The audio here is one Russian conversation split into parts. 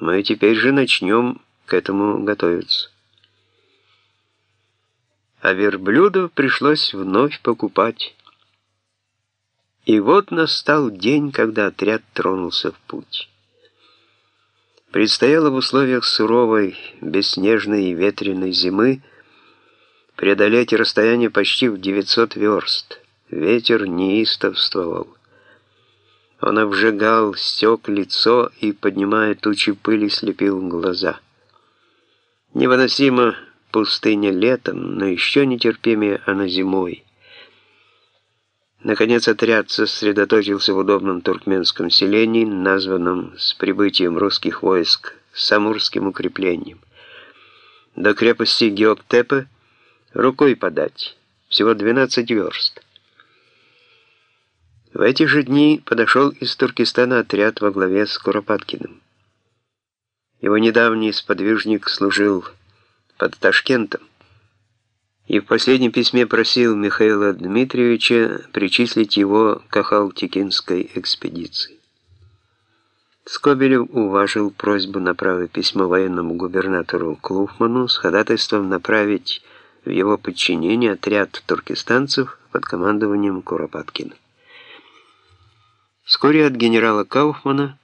Мы теперь же начнем к этому готовиться. А верблюдов пришлось вновь покупать. И вот настал день, когда отряд тронулся в путь. Предстояло в условиях суровой, бесснежной и ветреной зимы преодолеть расстояние почти в 900 верст. Ветер неистовствовал. Он обжигал, стек лицо и, поднимая тучи пыли, слепил глаза. Невыносимо пустыня летом, но еще нетерпимее она зимой. Наконец отряд сосредоточился в удобном туркменском селении, названном с прибытием русских войск Самурским укреплением. До крепости Геоктепы рукой подать, всего 12 верст. В эти же дни подошел из Туркестана отряд во главе с Куропаткиным. Его недавний сподвижник служил под Ташкентом и в последнем письме просил Михаила Дмитриевича причислить его к Ахалтикинской экспедиции. Скобелев уважил просьбу направить письмо военному губернатору Клуфману с ходатайством направить в его подчинение отряд туркестанцев под командованием Куропаткина. Вскоре от генерала Кауфмана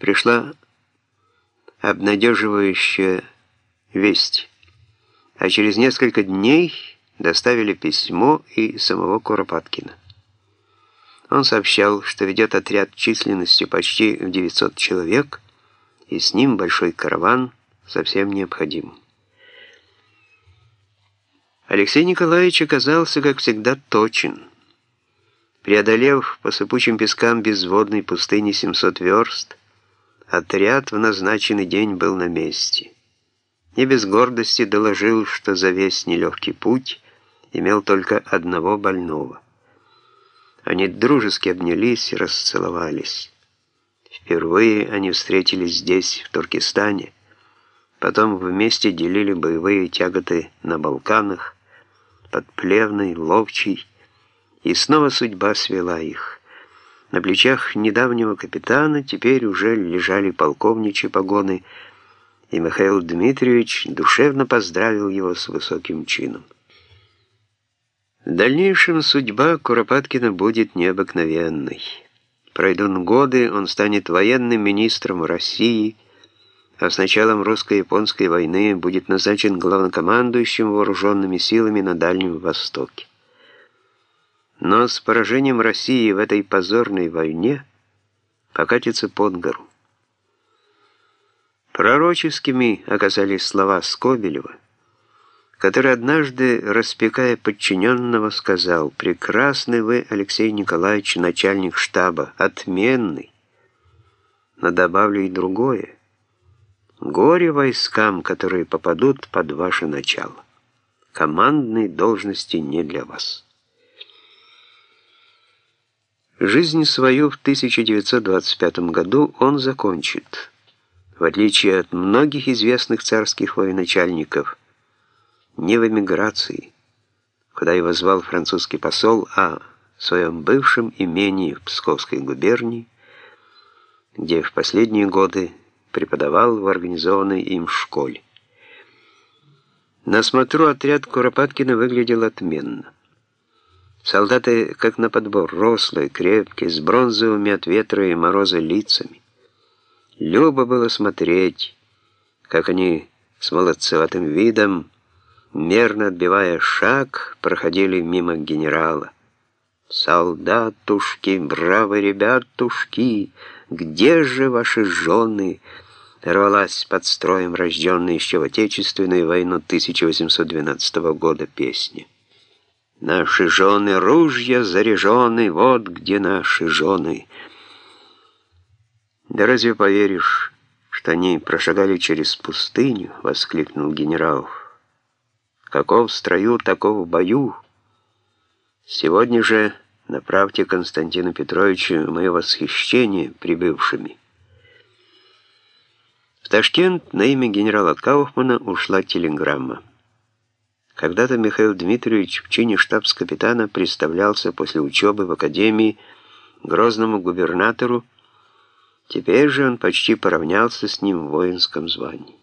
пришла обнадеживающая весть, а через несколько дней доставили письмо и самого Куропаткина. Он сообщал, что ведет отряд численностью почти в 900 человек, и с ним большой караван совсем необходим. Алексей Николаевич оказался, как всегда, точен – Преодолев по сыпучим пескам безводной пустыни 700 верст, отряд в назначенный день был на месте. Не без гордости доложил, что за весь нелегкий путь имел только одного больного. Они дружески обнялись и расцеловались. Впервые они встретились здесь, в Туркестане. Потом вместе делили боевые тяготы на Балканах, под Плевной, Ловчей, и снова судьба свела их. На плечах недавнего капитана теперь уже лежали полковничьи погоны, и Михаил Дмитриевич душевно поздравил его с высоким чином. В дальнейшем судьба Куропаткина будет необыкновенной. Пройдут годы, он станет военным министром России, а с началом русско-японской войны будет назначен главнокомандующим вооруженными силами на Дальнем Востоке. Но с поражением России в этой позорной войне покатится под гору. Пророческими оказались слова Скобелева, который однажды, распекая подчиненного, сказал «Прекрасный вы, Алексей Николаевич, начальник штаба, отменный». Но добавлю и другое. Горе войскам, которые попадут под ваше начало. Командной должности не для вас. Жизнь свою в 1925 году он закончит, в отличие от многих известных царских военачальников, не в эмиграции, куда его звал французский посол, а в своем бывшем имении в Псковской губернии, где в последние годы преподавал в организованной им школе. На смотру отряд Куропаткина выглядел отменно. Солдаты, как на подбор, рослые, крепкие, с бронзовыми от ветра и мороза лицами. Любо было смотреть, как они с молодцеватым видом, мерно отбивая шаг, проходили мимо генерала. «Солдатушки, бравые ребятушки, где же ваши жены?» рвалась под строем рожденной еще в Отечественную войну 1812 года песни. Наши жены ружья заряжены, вот где наши жены. Да разве поверишь, что они прошагали через пустыню, воскликнул генерал. Каков строю, таков бою. Сегодня же направьте Константину Петровичу мое восхищение прибывшими. В Ташкент на имя генерала Кауфмана ушла телеграмма. Когда-то Михаил Дмитриевич в чине штабс-капитана представлялся после учебы в академии грозному губернатору, Теперь же он почти поравнялся с ним в воинском звании.